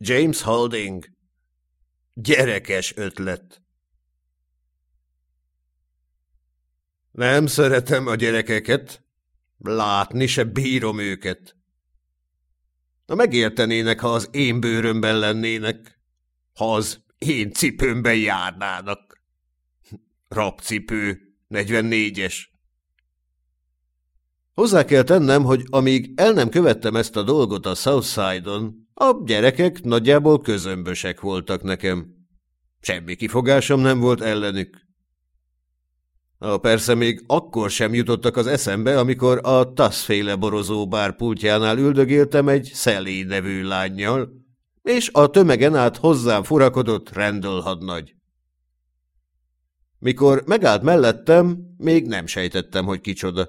James Holding. Gyerekes ötlet. Nem szeretem a gyerekeket, látni se bírom őket. Na megértenének, ha az én bőrömben lennének, ha az én cipőmben járnának. Rapcipő, 44-es. Hozzá kell tennem, hogy amíg el nem követtem ezt a dolgot a Southside-on, a gyerekek nagyjából közömbösek voltak nekem. Semmi kifogásom nem volt ellenük. A persze még akkor sem jutottak az eszembe, amikor a taszféle borozó bár pultjánál üldögéltem egy Szelé nevű lányjal, és a tömegen át hozzám furakodott Randall hadnagy. Mikor megállt mellettem, még nem sejtettem, hogy kicsoda.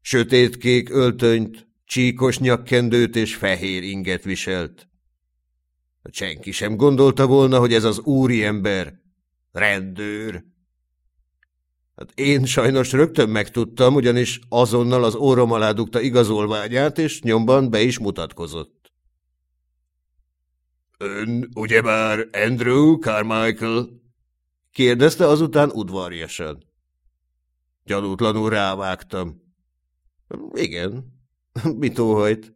Sötétkék öltönyt, csíkos nyakkendőt és fehér inget viselt. Senki sem gondolta volna, hogy ez az úriember, rendőr. Hát én sajnos rögtön megtudtam, ugyanis azonnal az órom alá dugta igazolványát, és nyomban be is mutatkozott. Ön ugyebár Andrew Carmichael? kérdezte azután udvarjasan. Gyanútlanul rávágtam. Igen. Mit óhajt?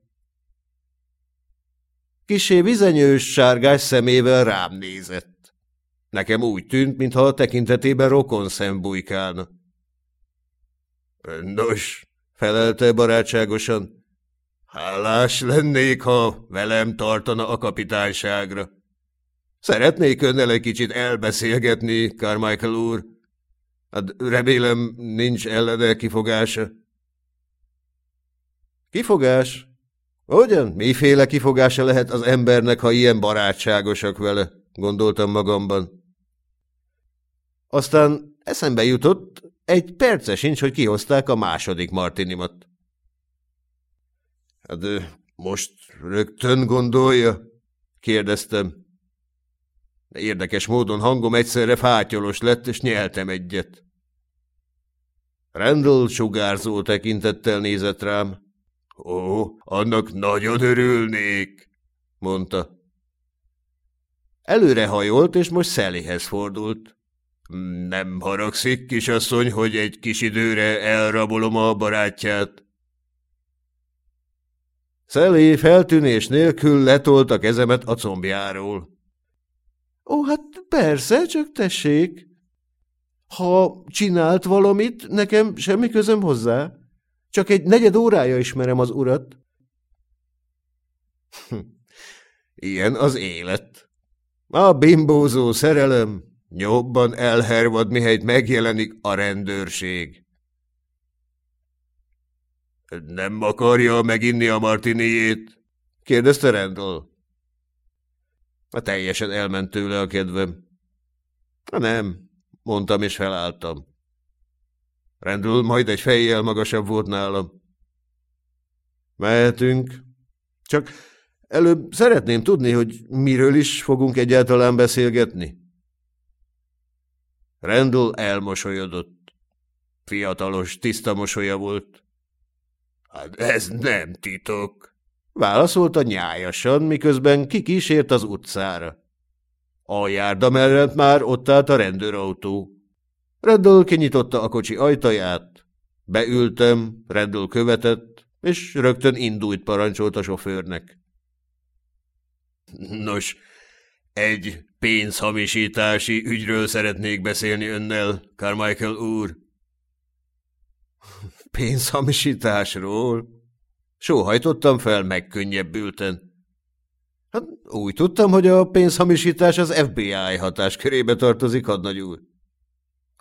Kisé vizenyős, sárgás szemével rám nézett. Nekem úgy tűnt, mintha a tekintetében rokon szem bujkálna. Nos, felelte barátságosan, hálás lennék, ha velem tartana a kapitányságra. Szeretnék önnel egy kicsit elbeszélgetni, Carmichael úr. Hát remélem nincs ellene kifogása. Kifogás? Hogyan? Miféle kifogása lehet az embernek, ha ilyen barátságosak vele? Gondoltam magamban. Aztán eszembe jutott, egy perce sincs, hogy kihozták a második martinimat. Hát most rögtön gondolja? kérdeztem. Érdekes módon hangom egyszerre fátyolos lett, és nyeltem egyet. Randall sugárzó tekintettel nézett rám. Ó, annak nagyon örülnék, mondta. Előrehajolt, és most Szellihez fordult. Nem haragszik, kisasszony, hogy egy kis időre elrabolom a barátját? Szelé feltűnés nélkül letolt a kezemet a combjáról. Ó, hát persze, csak tessék. Ha csinált valamit, nekem semmi közöm hozzá. Csak egy negyed órája ismerem az urat. Ilyen az élet. A bimbózó szerelem nyobban elhervad, mihelyt megjelenik a rendőrség. Nem akarja meginni a martiniét? kérdezte Randall. A teljesen elment tőle a kedvem. Nem, mondtam és felálltam. Rendül majd egy fejjel magasabb volt nálam. Mehetünk. Csak előbb szeretném tudni, hogy miről is fogunk egyáltalán beszélgetni. Rendül elmosolyodott. Fiatalos, tiszta mosolya volt. Hát ez nem titok, válaszolta nyájasan, miközben kikísért az utcára. A járda mellett már ott állt a rendőrautó. Reddel kinyitotta a kocsi ajtaját, beültem, Reddel követett, és rögtön indult parancsolt a sofőrnek. Nos, egy pénzhamisítási ügyről szeretnék beszélni önnel, Carmichael úr. Pénzhamisításról? Sóhajtottam fel megkönnyebbülten. Hát úgy tudtam, hogy a pénzhamisítás az FBI hatáskörébe tartozik, hadnagy úr.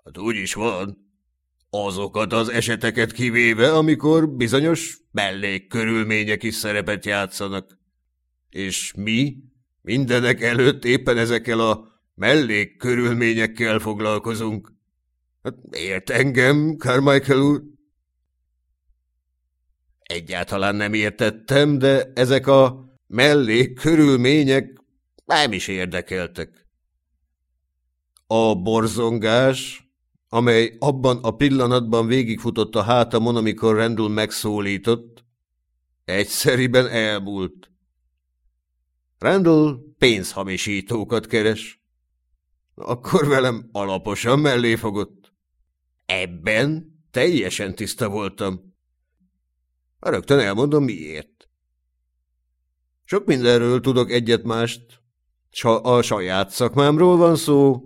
Hát úgy is van. Azokat az eseteket kivéve, amikor bizonyos mellékkörülmények is szerepet játszanak. És mi mindenek előtt éppen ezekkel a mellékkörülményekkel foglalkozunk. Hát ért engem, Carmichael úr? Egyáltalán nem értettem, de ezek a mellékkörülmények nem is érdekeltek. A borzongás, amely abban a pillanatban végigfutott a hátamon, amikor Randall megszólított, egyszeriben elmúlt. Randall pénzhamisítókat keres. Akkor velem alaposan mellé fogott. Ebben teljesen tiszta voltam. Rögtön elmondom miért. Sok mindenről tudok egyet-mást. A saját szakmámról van szó,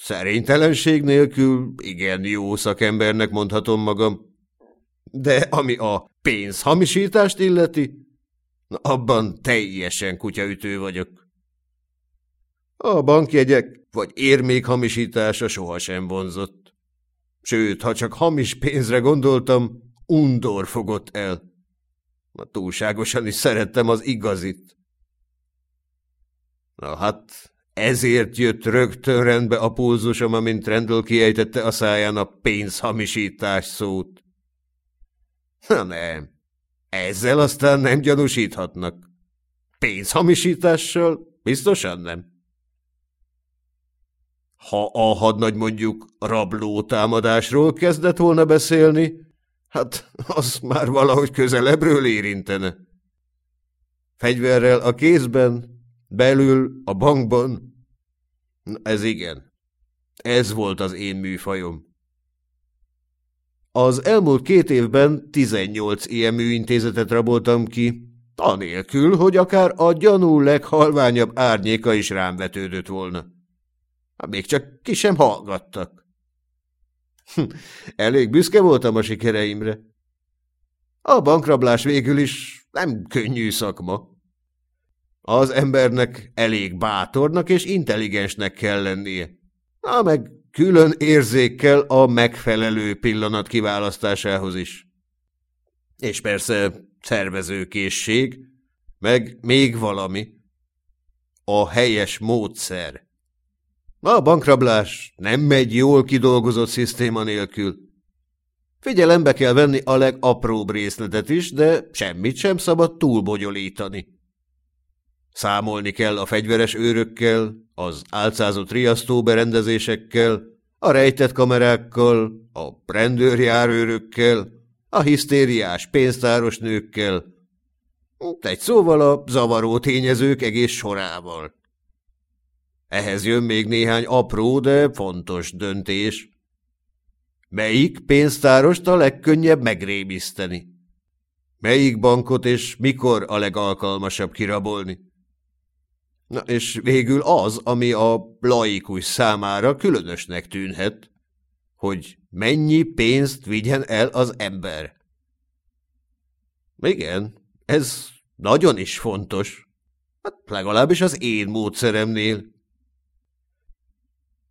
szerénytelenség nélkül igen jó szakembernek mondhatom magam. De ami a pénzhamisítást illeti, abban teljesen kutyaütő vagyok. A bankjegyek vagy érmék hamisítása sohasem vonzott. Sőt, ha csak hamis pénzre gondoltam, undor fogott el. Na, túlságosan is szerettem az igazit. Na hát, ezért jött rögtön rendbe a pulzusom, amint Randall kiejtette a száján a pénzhamisítás szót. Na nem, ezzel aztán nem gyanúsíthatnak. Pénzhamisítással biztosan nem. Ha a hadnagy mondjuk rabló támadásról kezdett volna beszélni, hát az már valahogy közelebbről érintene. Fegyverrel a kézben, belül a bankban. Ez igen. Ez volt az én műfajom. Az elmúlt két évben 18 ilyen műintézetet raboltam ki, anélkül, hogy akár a gyanú leghalványabb árnyéka is rám vetődött volna. Még csak ki sem hallgattak. Hm, elég büszke voltam a sikereimre. A bankrablás végül is nem könnyű szakma. Az embernek elég bátornak és intelligensnek kell lennie. Na meg külön érzékkel a megfelelő pillanat kiválasztásához is. És persze szervezőkészség, meg még valami. A helyes módszer. A bankrablás nem megy jól kidolgozott szisztéma nélkül. Figyelembe kell venni a legapróbb részletet is, de semmit sem szabad túlbogyolítani. Számolni kell a fegyveres őrökkel, az álcázott riasztó berendezésekkel, a rejtett kamerákkal, a rendőrjárőrökkel, a hisztériás pénztáros nőkkel, egy szóval a zavaró tényezők egész sorával. Ehhez jön még néhány apró, de fontos döntés. Melyik pénztárost a legkönnyebb megrémiszteni? Melyik bankot és mikor a legalkalmasabb kirabolni? Na, és végül az, ami a laikus számára különösnek tűnhet, hogy mennyi pénzt vigyen el az ember. Igen, ez nagyon is fontos. Hát legalábbis az én módszeremnél.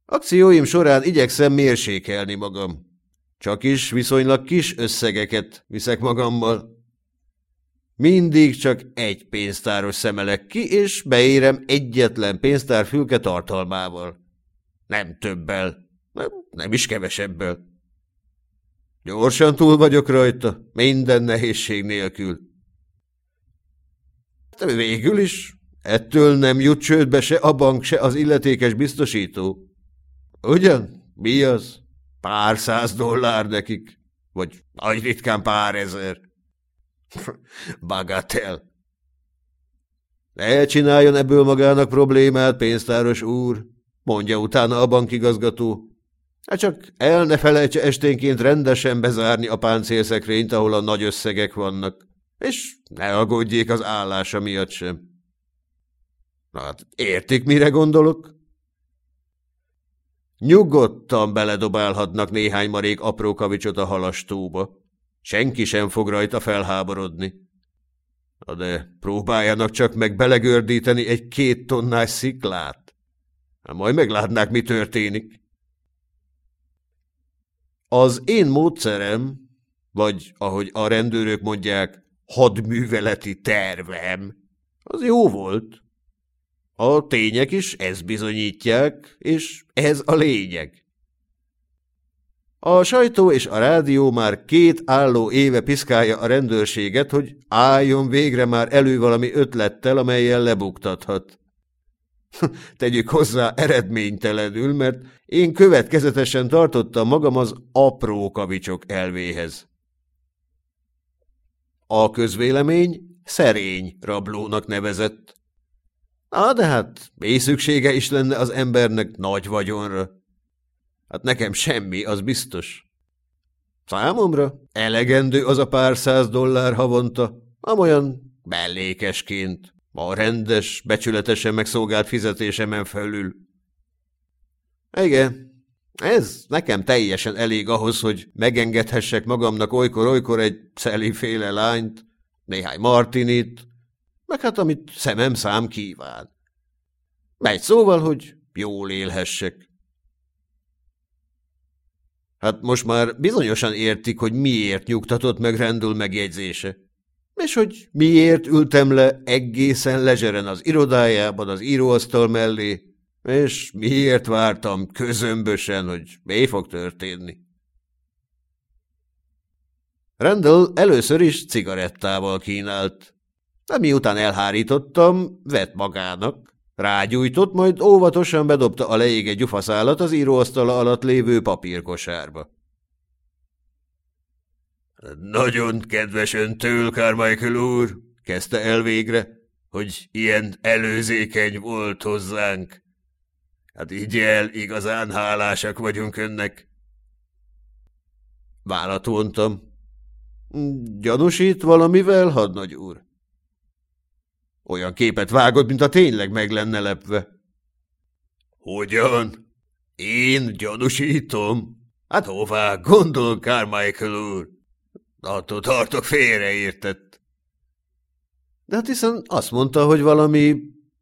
Akcióim során igyekszem mérsékelni magam. Csak is viszonylag kis összegeket viszek magammal. Mindig csak egy pénztáros szemelek ki, és beérem egyetlen pénztár fülke tartalmával. Nem többel, nem, nem is kevesebbel. Gyorsan túl vagyok rajta, minden nehézség nélkül. De végül is ettől nem jut csődbe se a bank, se az illetékes biztosító. Ugyan? Mi az? Pár száz dollár nekik, vagy nagy ritkán pár ezer. Bagatel. Ne csináljon ebből magának problémát, pénztáros úr, mondja utána a bankigazgató. Hát csak el ne felejtse esténként rendesen bezárni a páncélszekrényt, ahol a nagy összegek vannak, és ne aggódjék az állása miatt sem. Na hát értik, mire gondolok? Nyugodtan beledobálhatnak néhány marék apró kavicsot a halastóba. Senki sem fog rajta felháborodni. Na de próbáljanak csak meg belegördíteni egy két tonnás sziklát. Na majd meglátnák, mi történik. Az én módszerem, vagy ahogy a rendőrök mondják, hadműveleti tervem, az jó volt. A tények is ezt bizonyítják, és ez a lényeg. A sajtó és a rádió már két álló éve piszkálja a rendőrséget, hogy álljon végre már elő valami ötlettel, amelyel lebuktathat. Tegyük hozzá eredménytelenül, mert én következetesen tartottam magam az apró kavicsok elvéhez. A közvélemény szerény rablónak nevezett. Na, de hát mi szüksége is lenne az embernek nagy vagyonra. Hát nekem semmi, az biztos. Számomra elegendő az a pár száz dollár havonta, amolyan mellékesként, a rendes, becsületesen megszolgált fizetésemen felül. Igen, ez nekem teljesen elég ahhoz, hogy megengedhessek magamnak olykor-olykor egy szeliféle lányt, néhány martinit, meg hát amit szemem szám kíván. Megy szóval, hogy jól élhessek. Hát most már bizonyosan értik, hogy miért nyugtatott meg rendül megjegyzése. És hogy miért ültem le egészen lezseren az irodájában az íróasztal mellé, és miért vártam közömbösen, hogy mi fog történni. Rendel először is cigarettával kínált, de miután elhárítottam, vett magának, rágyújtott, majd óvatosan bedobta a leége gyufaszálat az íróasztala alatt lévő papírkosárba. Nagyon kedves öntől, Carmichael úr, kezdte el végre, hogy ilyen előzékeny volt hozzánk. Hát így el, igazán hálásak vagyunk önnek. Vállat vontam. Gyanúsít valamivel, hadnagy úr? Olyan képet vágott, mint a tényleg meg lenne lepve. Hogyan? Én gyanúsítom? Hát hová gondol, Carmichael úr? Attól tartok félreértett. De hát hiszen azt mondta, hogy valami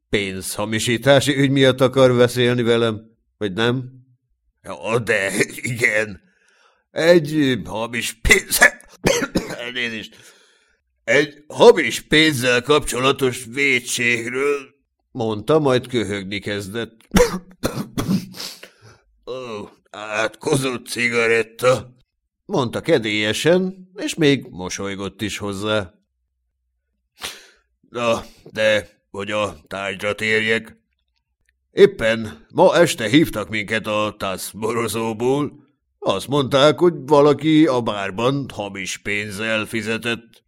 pénzhamisítási ügy miatt akar beszélni velem, vagy nem? Ja, de igen. Egy hamis pénz... Elnézést. Egy hamis pénzzel kapcsolatos védségről, mondta, majd köhögni kezdett. Ó, átkozott cigaretta, mondta kedélyesen, és még mosolygott is hozzá. Na, de hogy a tárgyra térjek. Éppen ma este hívtak minket a TASZ borozóból. Azt mondták, hogy valaki a bárban hamis pénzzel fizetett.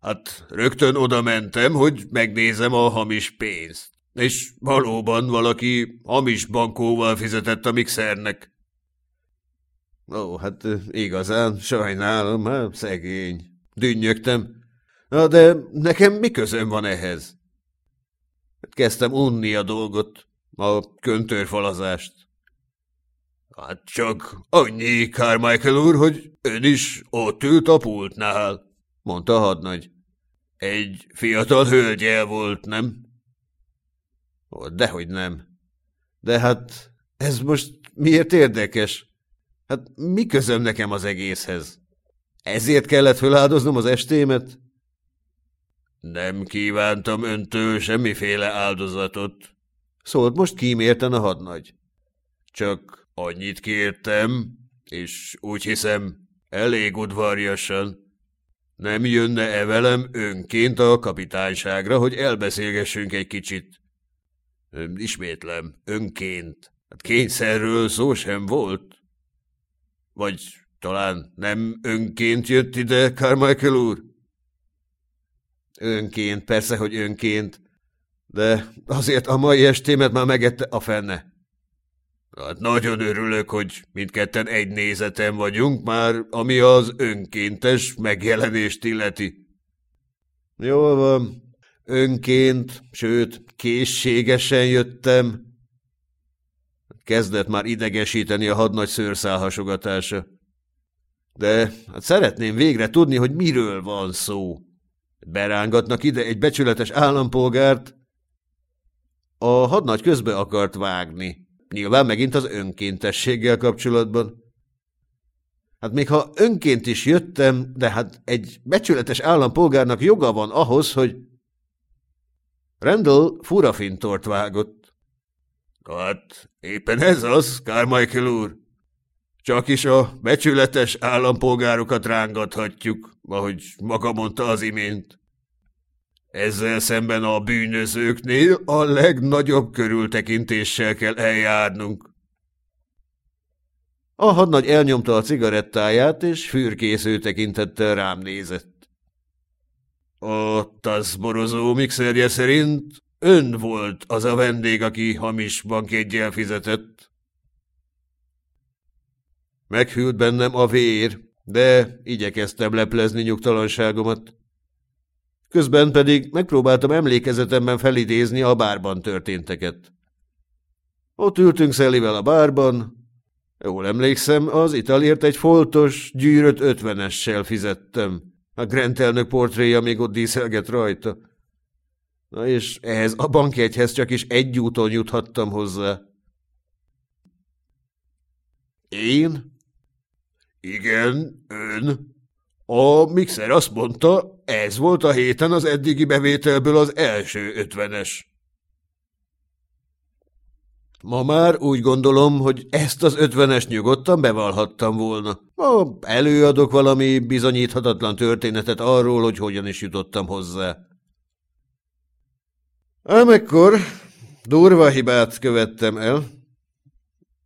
Hát rögtön oda mentem, hogy megnézem a hamis pénzt. És valóban valaki hamis bankóval fizetett a mixernek. Ó, hát igazán, sajnálom, hát szegény. Dünnyögtem. Na, de nekem mi közöm van ehhez? Kezdtem unni a dolgot, a köntörfalazást. Hát csak annyi, Carmichael úr, hogy ön is ott ült a pultnál, mondta a hadnagy. Egy fiatal hölgyel volt, nem? Dehogy nem. De hát ez most miért érdekes? Hát mi közöm nekem az egészhez? Ezért kellett feláldoznom az estémet? Nem kívántam öntől semmiféle áldozatot, szólt most kímérten a hadnagy. Csak annyit kértem, és úgy hiszem, elég udvarjasan. Nem jönne-e velem önként a kapitányságra, hogy elbeszélgessünk egy kicsit? Ismétlem, önként. Hát kényszerről szó sem volt. Vagy talán nem önként jött ide, Carmichael úr? Önként, persze, hogy önként. De azért a mai estémet már megette a fenne. Hát nagyon örülök, hogy mindketten egy nézeten vagyunk már, ami az önkéntes megjelenést illeti. Jól van. Önként, sőt, készségesen jöttem. Kezdett már idegesíteni a hadnagy szőrszálhasogatása. De hát szeretném végre tudni, hogy miről van szó. Berángatnak ide egy becsületes állampolgárt. A hadnagy közbe akart vágni. Nyilván megint az önkéntességgel kapcsolatban. Hát még ha önként is jöttem, de hát egy becsületes állampolgárnak joga van ahhoz, hogy... Randall furafintort vágott. Hát éppen ez az, Carmichael úr. Csak is a becsületes állampolgárokat rángathatjuk, ahogy maga mondta az imént. Ezzel szemben a bűnözőknél a legnagyobb körültekintéssel kell eljárnunk. A hadnagy elnyomta a cigarettáját, és fürkésző tekintettel rám nézett. A taszborozó mixerje szerint ön volt az a vendég, aki hamis bankjegyel fizetett. Meghűlt bennem a vér, de igyekeztem leplezni nyugtalanságomat. Közben pedig megpróbáltam emlékezetemben felidézni a bárban történteket. Ott ültünk Szellivel a bárban. Jól emlékszem, az italért egy foltos, gyűrött ötvenessel fizettem. A Grant elnök portréja még ott díszelget rajta. Na és ehhez a bankjegyhez csak is egy úton juthattam hozzá. Én? Igen, ön. A mixer azt mondta, ez volt a héten az eddigi bevételből az első ötvenes. Ma már úgy gondolom, hogy ezt az ötvenes nyugodtan bevallhattam volna. Ma előadok valami bizonyíthatatlan történetet arról, hogy hogyan is jutottam hozzá. Ám ekkor durva hibát követtem el.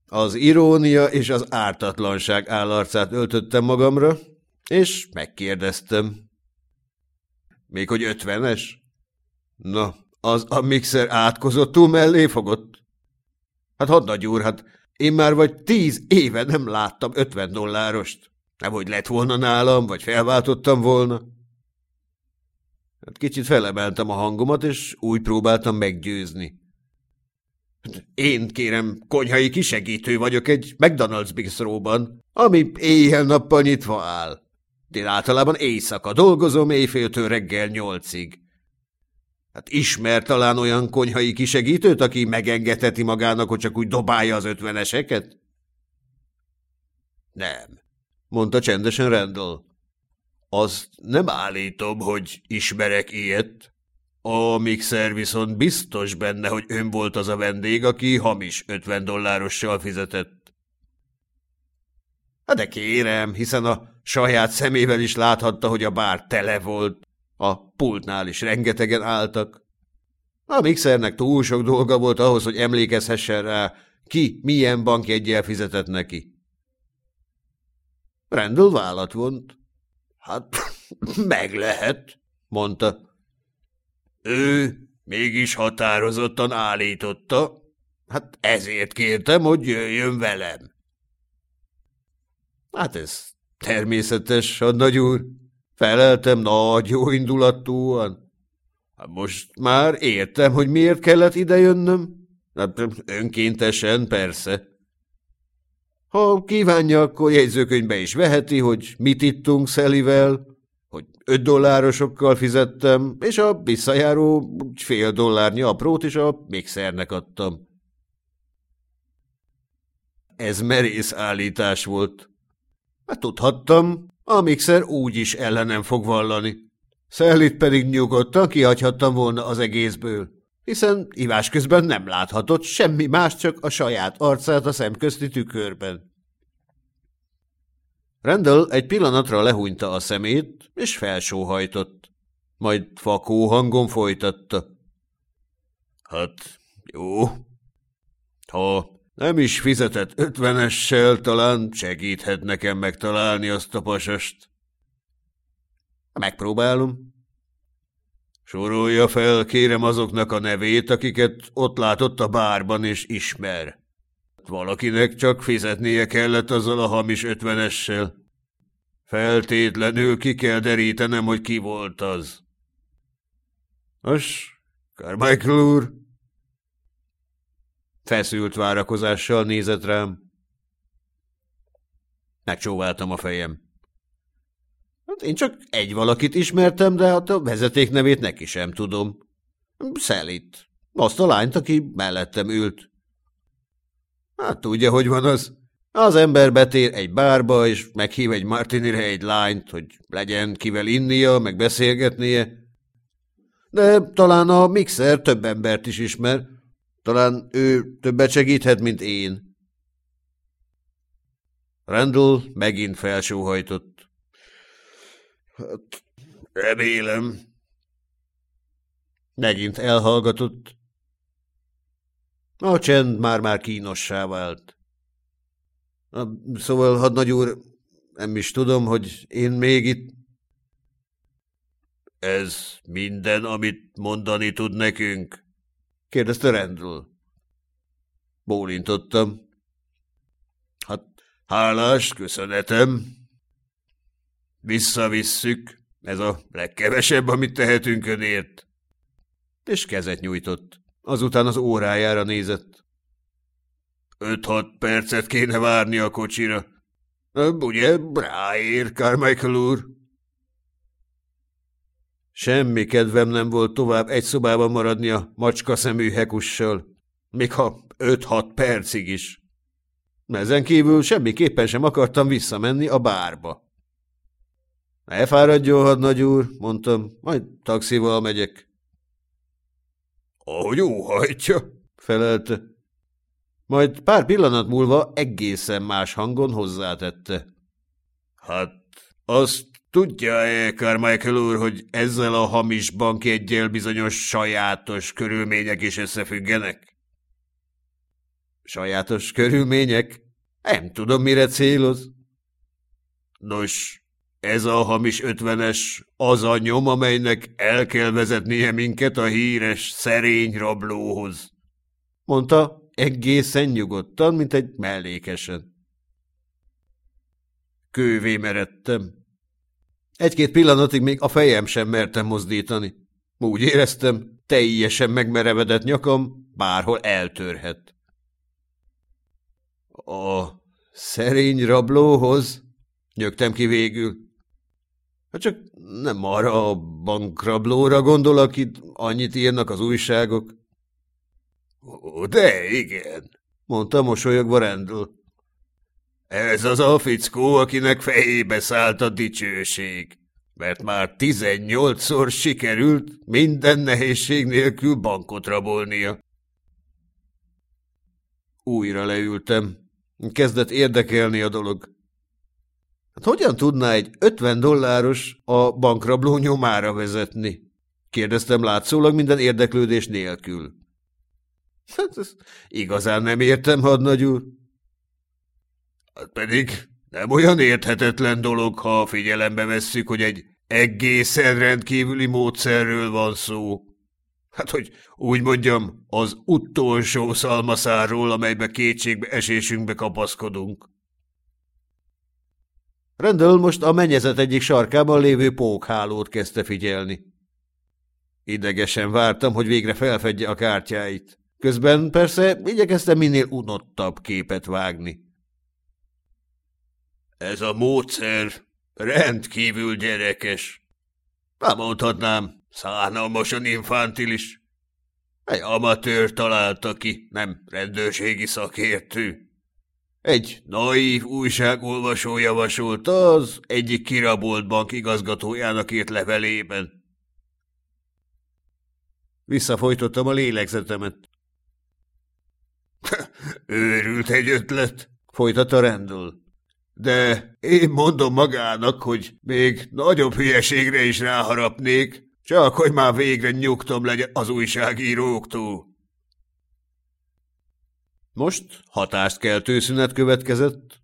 Az irónia és az ártatlanság állarcát öltöttem magamra, és megkérdeztem. Még hogy ötvenes? Na, az a mixer átkozottul mellé fogott? Hát hadnagy úr, hát én már vagy tíz éve nem láttam ötven dollárost. Nem, hogy lett volna nálam, vagy felváltottam volna. Hát kicsit felemeltem a hangomat, és úgy próbáltam meggyőzni. Hát én, kérem, konyhai kisegítő vagyok egy McDonald's bistróban, ami éjjel-nappal nyitva áll. Én általában éjszaka dolgozom éjféltől reggel nyolcig. Hát ismer talán olyan konyhai kisegítőt, aki megengedheti magának, hogy csak úgy dobálja az ötveneseket? Nem, mondta csendesen Randall. Azt nem állítom, hogy ismerek ilyet. A mixer viszont biztos benne, hogy ön volt az a vendég, aki hamis 50 dollárossal fizetett. Hát de kérem, hiszen a saját szemével is láthatta, hogy a bár tele volt. A pultnál is rengetegen álltak. A mixernek túl sok dolga volt ahhoz, hogy emlékezhessen rá, ki milyen bankjegyel fizetett neki. Rendel vállat vont. Hát, meg lehet, mondta. Ő mégis határozottan állította. Hát ezért kértem, hogy jöjjön velem. Hát ez természetes, nagy úr. Feleltem nagy jó indulatúan. Hát most már értem, hogy miért kellett idejönnöm. Hát önkéntesen, persze. Ha kívánja, akkor jegyzőkönyvbe is veheti, hogy mit ittunk Szelivel, hogy öt dollárosokkal fizettem, és a visszajáró fél dollárnyi aprót is a mixernek adtam. Ez merész állítás volt. Hát tudhattam, a mixer úgy is ellenem fog vallani. Szellit pedig nyugodtan kihagyhattam volna az egészből, hiszen ivás közben nem láthatott semmi más, csak a saját arcát a szemközti tükörben. Rendel egy pillanatra lehúnyta a szemét, és felsóhajtott. Majd fakó hangon folytatta. Hát, jó. Ha nem is fizetett ötvenessel, talán segíthet nekem megtalálni azt a pasast. Megpróbálom. Sorolja fel, kérem azoknak a nevét, akiket ott látott a bárban és ismer. Valakinek csak fizetnie kellett azzal a hamis ötvenessel. Feltétlenül ki kell derítenem, hogy ki volt az. Nos, Carmichael úr? Feszült várakozással nézett rám. Megcsóváltam a fejem. Hát én csak egy valakit ismertem, de hát a vezeték nevét neki sem tudom. Szelit. Azt a lányt, aki mellettem ült. Hát tudja, hogy van az. Az ember betér egy bárba, és meghív egy martinire egy lányt, hogy legyen kivel innia, meg beszélgetnie. De talán a mixer több embert is ismer. Talán ő többet segíthet, mint én. Randall megint felsóhajtott. Hát, remélem. Megint elhallgatott. A csend már-már kínossá vált. Szóval, hadnagy úr, nem is tudom, hogy én még itt... Ez minden, amit mondani tud nekünk? Kérdezte Rendről. Bólintottam. Hát, hálás, köszönetem. Visszavisszük. Ez a legkevesebb, amit tehetünk önért. És kezet nyújtott. Azután az órájára nézett. Öt-hat percet kéne várni a kocsira. Ugye, ráér, Carmichael úr? Semmi kedvem nem volt tovább egy szobában maradni a macska szemű hekussal, még ha öt-hat percig is. Ezen kívül semmiképpen sem akartam visszamenni a bárba. Ne fáradjon, hadnagy úr, mondtam, majd taxival megyek. Ahogy óhajtja, felelte. Majd pár pillanat múlva egészen más hangon hozzátette. Hát, azt tudja-e, Carmichael úr, hogy ezzel a hamis bankjegyel bizonyos sajátos körülmények is összefüggenek? Sajátos körülmények? Nem tudom, mire céloz. Nos, ez a hamis ötvenes az a nyom, amelynek el kell vezetnie minket a híres szerény rablóhoz, mondta egészen nyugodtan, mint egy mellékesen. Kővé meredtem. Egy-két pillanatig még a fejem sem mertem mozdítani. Úgy éreztem, teljesen megmerevedett nyakam bárhol eltörhet. A szerény rablóhoz? Nyögtem ki végül. Hát csak nem arra a bankrablóra gondol, akit annyit írnak az újságok. – De igen, mondta mosolyogva Rendl. Ez az a fickó, akinek fejébe szállt a dicsőség, mert már tizennyolcszor sikerült minden nehézség nélkül bankot rabolnia. Újra leültem. Kezdett érdekelni a dolog. Hát hogyan tudná egy 50 dolláros a bankrabló nyomára vezetni? Kérdeztem látszólag minden érdeklődés nélkül. Hát igazán nem értem, hadnagy úr. Hát pedig nem olyan érthetetlen dolog, ha figyelembe vesszük, hogy egy egészen rendkívüli módszerről van szó. Hát, hogy úgy mondjam, az utolsó szalmaszáról, amelybe kétségbe esésünkbe kapaszkodunk. Rendel most a mennyezet egyik sarkában lévő pókhálót kezdte figyelni. Idegesen vártam, hogy végre felfedje a kártyáit. Közben persze igyekeztem minél unottabb képet vágni. Ez a módszer rendkívül gyerekes. Nem mondhatnám, szánalmasan infantilis. Egy amatőr találta ki, nem rendőrségi szakértő. Egy naív újságolvasó javasolta az egyik kirabolt bank igazgatójának írt levelében. Visszafolytottam a lélegzetemet. Őrült egy ötlet, folytatta Rendel. De én mondom magának, hogy még nagyobb hülyeségre is ráharapnék, csak hogy már végre nyugtom legyen az újságíróktól. Most hatást keltő szünet következett.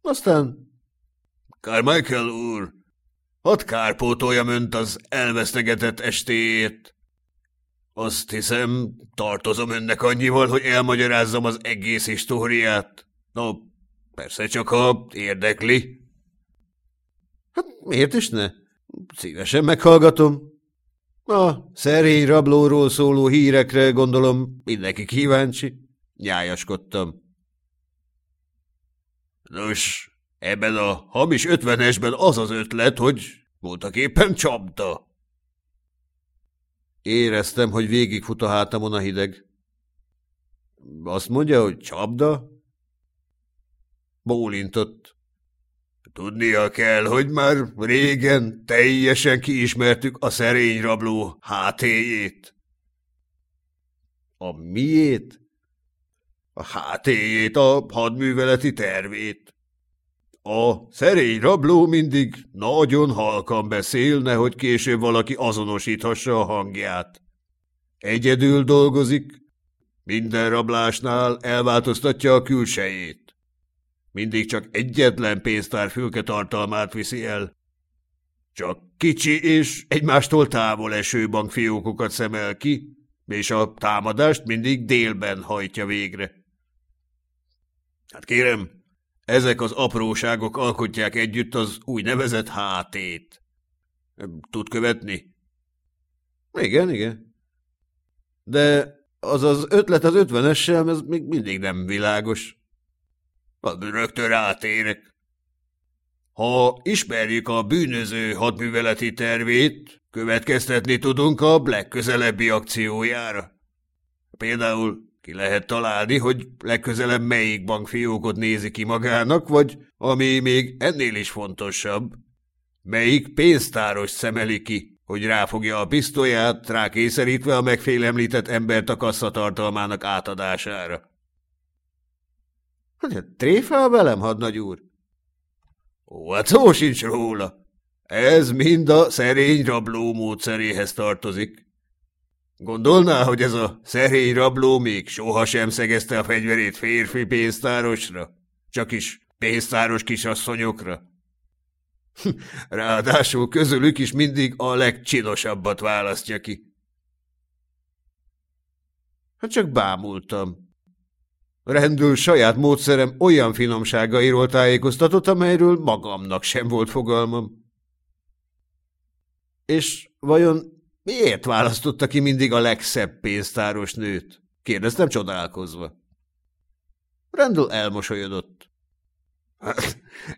Aztán... Carmichael úr, hadd kárpótoljam önt az elvesztegetett estéért. Azt hiszem, tartozom önnek annyival, hogy elmagyarázzam az egész históriát. No, persze csak ha érdekli. Hát miért is ne? Szívesen meghallgatom. A szerény rablóról szóló hírekre gondolom mindenki kíváncsi. Nyájaskodtam. Nos, ebben a hamis ötvenesben az az ötlet, hogy voltak éppen csapda. Éreztem, hogy végigfut a hátamon a hideg. Azt mondja, hogy csapda? Bólintott. Tudnia kell, hogy már régen teljesen kiismertük a szerény rabló hátéjét. A miét? A hátéjét, a hadműveleti tervét. A szerény rabló mindig nagyon halkan beszél, nehogy később valaki azonosíthassa a hangját. Egyedül dolgozik, minden rablásnál elváltoztatja a külsejét. Mindig csak egyetlen pénztárfülke tartalmát viszi el. Csak kicsi és egymástól távol eső bankfiókokat szemel ki, és a támadást mindig délben hajtja végre. Hát kérem, ezek az apróságok alkotják együtt az úgynevezett hátét. Tud követni? Igen, igen. De az az ötlet az ötvenessel, ez még mindig nem világos. Rögtön rátérek. Ha ismerjük a bűnöző hadműveleti tervét, következtetni tudunk a legközelebbi akciójára. Például ki lehet találni, hogy legközelebb melyik bankfiókot nézi ki magának, vagy, ami még ennél is fontosabb, melyik pénztáros szemeli ki, hogy ráfogja a pisztolyát, rákényszerítve a megfélemlített embert a kasszatartalmának átadására. Tréfál velem, hadnagy úr? Hát szó sincs róla. Ez mind a szerény rabló módszeréhez tartozik. Gondolná, hogy ez a szerény rabló még sohasem szegezte a fegyverét férfi pénztárosra? Csak is pénztáros kisasszonyokra? Ráadásul közülük is mindig a legcsinosabbat választja ki. Hát csak bámultam. Rendül saját módszerem olyan finomságairól tájékoztatott, amelyről magamnak sem volt fogalmam. És vajon miért választotta ki mindig a legszebb pénztáros nőt? Kérdeztem csodálkozva. Rendül elmosolyodott.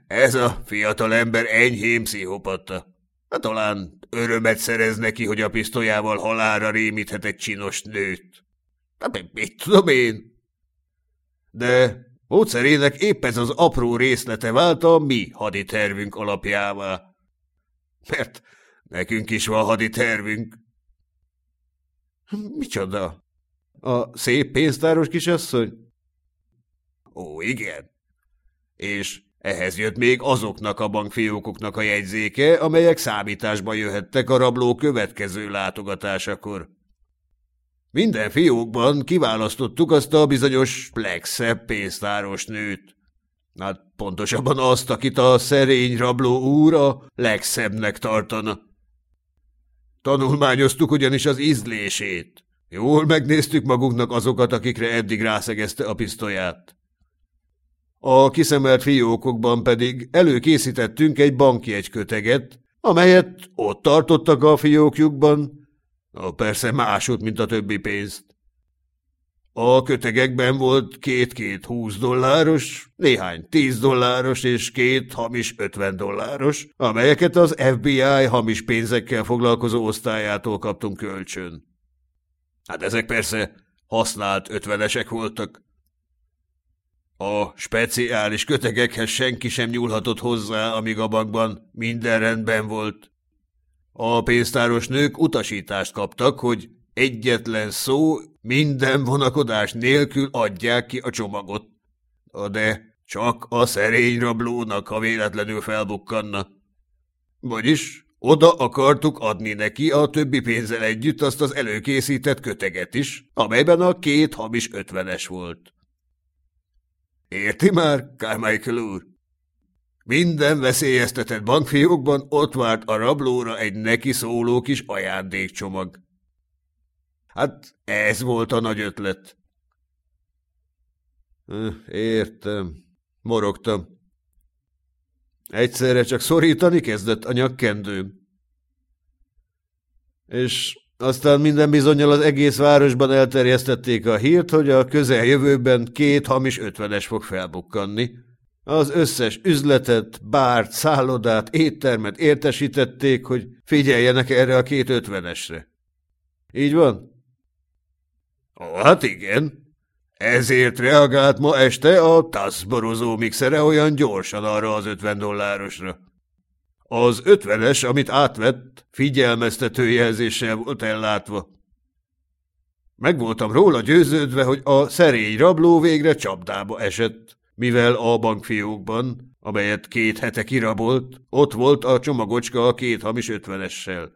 Ez a fiatal ember enyhém pszichopata. Hát talán örömet szerez neki, hogy a pisztolyával halára rémíthet egy csinos nőt. Hát mit tudom én? De módszerének épp ez az apró részlete vált a mi haditervünk alapjává. Mert nekünk is van haditervünk. Micsoda? A szép pénztáros kisasszony? Ó, igen. És ehhez jött még azoknak a bankfiókoknak a jegyzéke, amelyek számításba jöhettek a rabló következő látogatásakor. Minden fiókban kiválasztottuk azt a bizonyos legszebb pénztáros nőt. Hát pontosabban azt, akit a szerény rabló úr a legszebbnek tartana. Tanulmányoztuk ugyanis az ízlését. Jól megnéztük magunknak azokat, akikre eddig rászegezte a pisztolyát. A kiszemelt fiókokban pedig előkészítettünk egy bankjegyköteget, amelyet ott tartottak a fiókjukban, persze másút, mint a többi pénzt. A kötegekben volt két-két húsz dolláros, néhány tíz dolláros és két hamis ötven dolláros, amelyeket az FBI hamis pénzekkel foglalkozó osztályától kaptunk kölcsön. Hát ezek persze használt ötvenesek voltak. A speciális kötegekhez senki sem nyúlhatott hozzá, amíg a bankban minden rendben volt. A pénztáros nők utasítást kaptak, hogy egyetlen szó, minden vonakodás nélkül adják ki a csomagot. De csak a szerény rablónak, ha véletlenül felbukkanna. Vagyis oda akartuk adni neki a többi pénzzel együtt azt az előkészített köteget is, amelyben a két hamis ötvenes volt. Érti már, Carmichael úr? Minden veszélyeztetett bankfiókban ott várt a rablóra egy neki szóló kis ajándékcsomag. Hát ez volt a nagy ötlet. Értem, morogtam. Egyszerre csak szorítani kezdett a nyakkendőm. És aztán minden bizonyal az egész városban elterjesztették a hírt, hogy a közeljövőben két hamis ötvenes fog felbukkanni, az összes üzletet, bárt, szállodát, éttermet értesítették, hogy figyeljenek erre a két ötvenesre. Így van? Ó, hát igen. Ezért reagált ma este a taszborozó mixere olyan gyorsan arra az ötven dollárosra. Az ötvenes, amit átvett, figyelmeztető jelzéssel volt ellátva. Meg voltam róla győződve, hogy a szerény rabló végre csapdába esett mivel a bankfiókban, amelyet két hete kirabolt, ott volt a csomagocska a két hamis ötvenessel.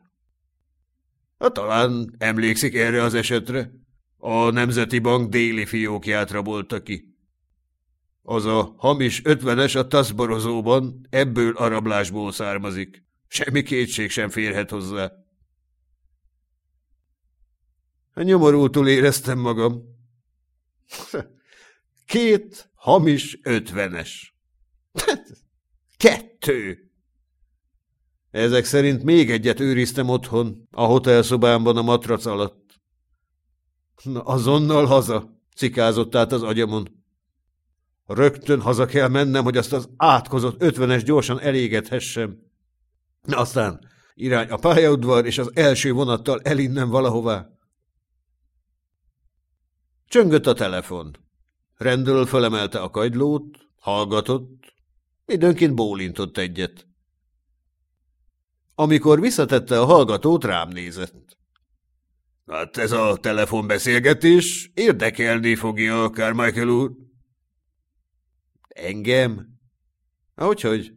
Hát talán emlékszik erre az esetre? A Nemzeti Bank déli fiókját rabolta ki. Az a hamis ötvenes a taszborozóban ebből a rablásból származik. Semmi kétség sem férhet hozzá. Nyomorultul éreztem magam. Két hamis ötvenes. Kettő. Ezek szerint még egyet őriztem otthon, a hotelszobámban a matrac alatt. Na, azonnal haza, cikázott át az agyamon. Rögtön haza kell mennem, hogy azt az átkozott ötvenes gyorsan elégethessem. Aztán irány a pályaudvar, és az első vonattal elinnem valahová. Csöngött a telefon. Rendől fölemelte a kagylót, hallgatott, időnként bólintott egyet. Amikor visszatette a hallgatót, rám nézett. Hát ez a telefonbeszélgetés érdekelni fogja, Carmichael úr. Engem? Hogyhogy?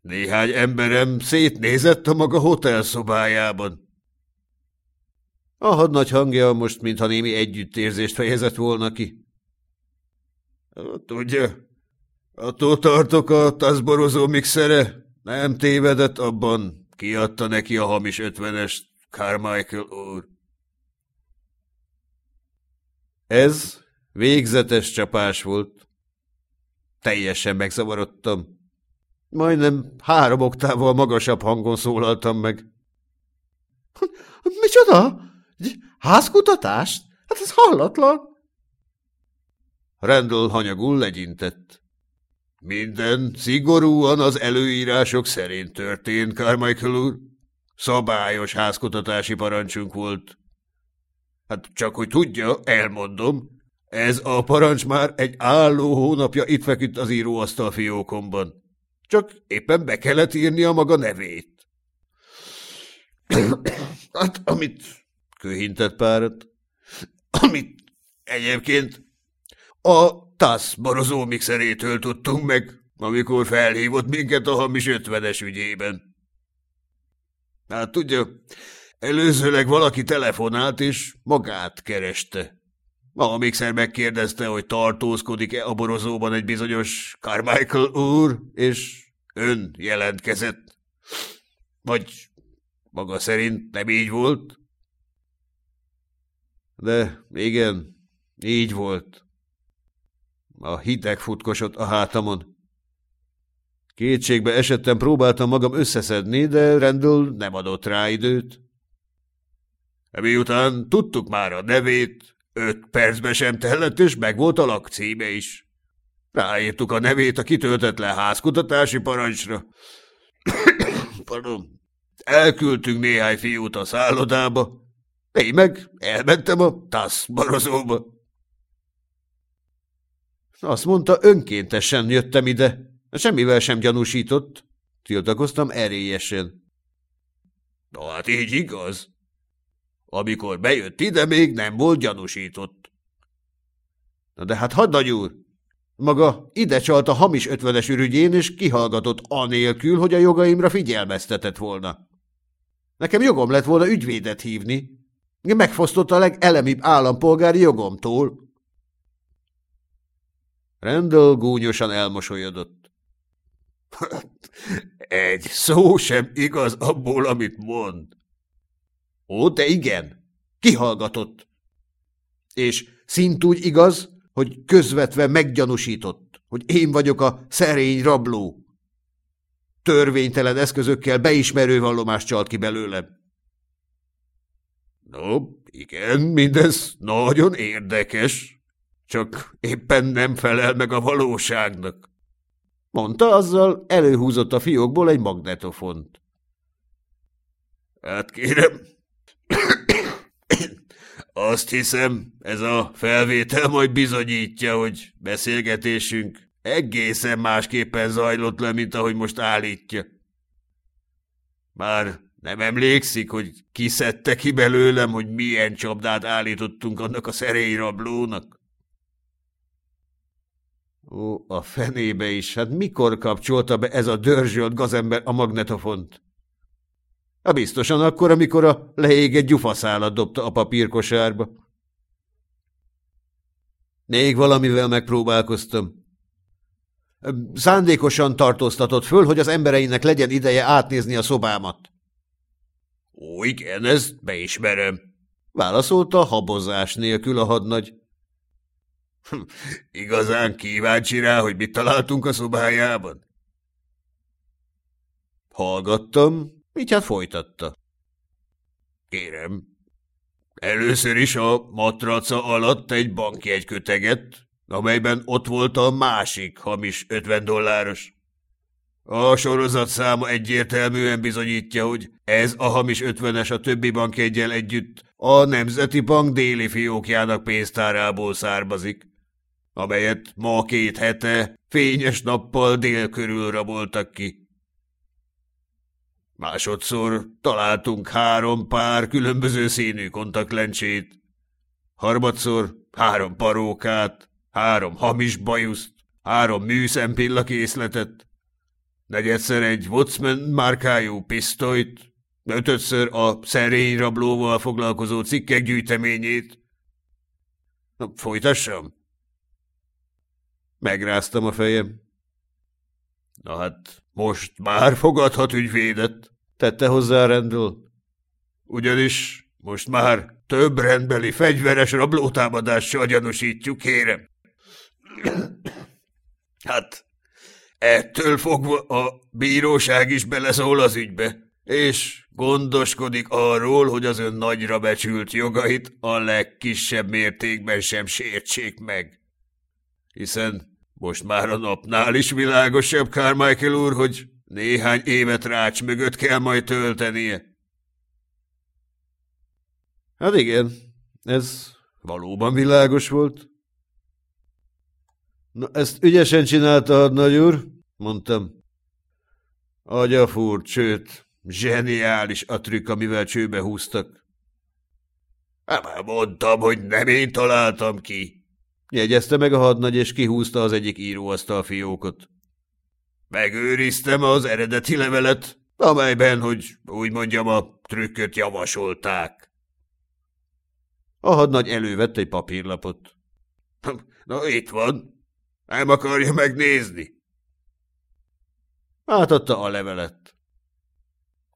Néhány emberem szétnézett a maga hotelszobájában. A hadnagy hangja most, mintha némi együttérzést fejezett volna ki. Tudja, attól tartok a taszborozó mixere, nem tévedett abban, kiadta neki a hamis ötvenest, Carmichael úr. Ez végzetes csapás volt. Teljesen megzavarodtam. Majdnem három oktával magasabb hangon szólaltam meg. – Micsoda? Házkutatást? Hát ez hallatlan! Rendel hanyagul legyintett. Minden szigorúan az előírások szerint történt, Carmichael úr. Szabályos házkutatási parancsunk volt. Hát csak hogy tudja, elmondom, ez a parancs már egy álló hónapja itt feküdt az íróasztal fiókomban. Csak éppen be kellett írni a maga nevét. hát, amit köhintett párat, amit egyébként a TASZ borozó mixerétől tudtunk meg, amikor felhívott minket a hamis ötvenes ügyében. Hát tudja, előzőleg valaki telefonált, és magát kereste. A mixer megkérdezte, hogy tartózkodik-e a borozóban egy bizonyos Carmichael úr, és ön jelentkezett. Vagy maga szerint nem így volt? De igen, így volt. A hideg futkosott a hátamon. Kétségbe esettem próbáltam magam összeszedni, de rendül nem adott rá időt. Miután tudtuk már a nevét, öt percbe sem tellett, és megvolt a lakcíme is. Ráírtuk a nevét a kitöltetlen házkutatási parancsra. Pardon. Elküldtünk néhány fiút a szállodába. Én meg elmentem a TASZ barozóba. Azt mondta, önkéntesen jöttem ide. Semmivel sem gyanúsított. Tiltakoztam erélyesen. Na hát így igaz. Amikor bejött ide, még nem volt gyanúsított. Na de hát hadnagy úr, maga ide csalt a hamis ötvenes ürügyén, és kihallgatott anélkül, hogy a jogaimra figyelmeztetett volna. Nekem jogom lett volna ügyvédet hívni. Megfosztotta a legelemibb állampolgári jogomtól. Rendel gúnyosan elmosolyodott. Egy szó sem igaz abból, amit mond. Ó, de igen, kihallgatott. És szintúgy igaz, hogy közvetve meggyanúsított, hogy én vagyok a szerény rabló. Törvénytelen eszközökkel beismerő vallomást csalt ki belőlem. No, igen, mindez nagyon érdekes, csak éppen nem felel meg a valóságnak. Mondta azzal, előhúzott a fiókból egy magnetofont. Hát kérem, azt hiszem, ez a felvétel majd bizonyítja, hogy beszélgetésünk egészen másképpen zajlott le, mint ahogy most állítja. Már nem emlékszik, hogy kiszedte ki belőlem, hogy milyen csapdát állítottunk annak a szerény rablónak? Ó, a fenébe is, hát mikor kapcsolta be ez a dörzsölt gazember a magnetofont? A biztosan akkor, amikor a leégett gyufaszálat dobta a papírkosárba. Még valamivel megpróbálkoztam. Szándékosan tartóztatott föl, hogy az embereinek legyen ideje átnézni a szobámat. Ó, igen, ezt beismerem. válaszolta habozás nélkül a hadnagy. Hm, igazán kíváncsi rá, hogy mit találtunk a szobájában? Hallgattam, így hát folytatta. Kérem, először is a matraca alatt egy bankjegyköteget, amelyben ott volt a másik hamis 50 dolláros. A sorozat száma egyértelműen bizonyítja, hogy ez a hamis ötvenes a többi bankjegyel együtt a Nemzeti Bank déli fiókjának pénztárából származik, amelyet ma két hete fényes nappal dél körül raboltak ki. Másodszor találtunk három pár különböző színű kontaktlencsét, harmadszor három parókát, három hamis bajuszt, három műszempillakészletet, negyedszer egy Woodsman márkájú pisztolyt, ötödször a szerény rablóval foglalkozó cikkek gyűjteményét. Na, folytassam? Megráztam a fejem. Na hát, most már fogadhat ügyvédet, tette hozzá Rendl. Ugyanis most már több rendbeli fegyveres rablótámadással gyanúsítjuk, kérem. Hát, ettől fogva a bíróság is beleszól az ügybe, és gondoskodik arról, hogy az ön nagyra becsült jogait a legkisebb mértékben sem sértsék meg. Hiszen most már a napnál is világosabb, Carmichael úr, hogy néhány évet rács mögött kell majd töltenie. Hát igen, ez valóban világos volt. Na, ezt ügyesen csinálta, hadnagy úr, mondtam. Agyafúrt, sőt, zseniális a trükk, amivel csőbe húztak. Hát mondtam, hogy nem én találtam ki. Jegyezte meg a hadnagy, és kihúzta az egyik íróasztal fiókot. Megőriztem az eredeti levelet, amelyben, hogy úgy mondjam, a trükköt javasolták. A hadnagy elővett egy papírlapot. Na, itt van. Nem akarja megnézni? Átadta a levelet.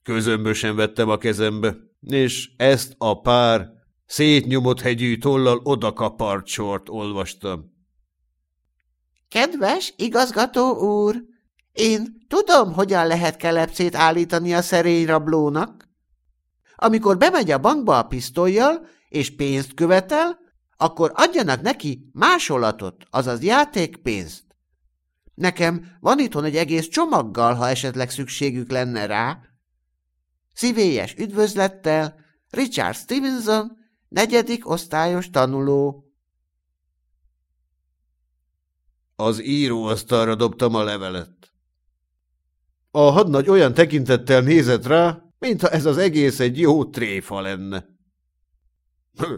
Közömbösen vettem a kezembe, és ezt a pár szétnyomott hegyű tollal odakapart sort olvastam. Kedves igazgató úr, én tudom, hogyan lehet kelepcét állítani a szerény rablónak. Amikor bemegy a bankba a pisztolyjal, és pénzt követel, akkor adjanak neki másolatot, azaz játékpénzt. Nekem van itthon egy egész csomaggal, ha esetleg szükségük lenne rá. Szívélyes üdvözlettel, Richard Stevenson, negyedik osztályos tanuló. Az íróasztalra dobtam a levelet. A hadnagy olyan tekintettel nézett rá, mintha ez az egész egy jó tréfa lenne.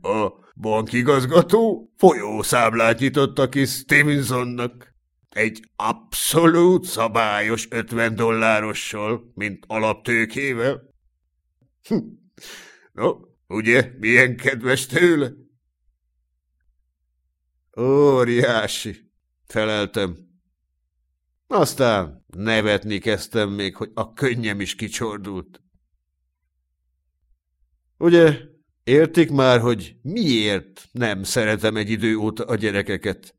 A bankigazgató folyószámlát nyitott ki Stevensonnak. Egy abszolút szabályos 50 dollárossal, mint alaptőkével. no, ugye, milyen kedves tőle? Óriási, feleltem. Aztán nevetni kezdtem még, hogy a könnyem is kicsordult. Ugye, értik már, hogy miért nem szeretem egy idő óta a gyerekeket?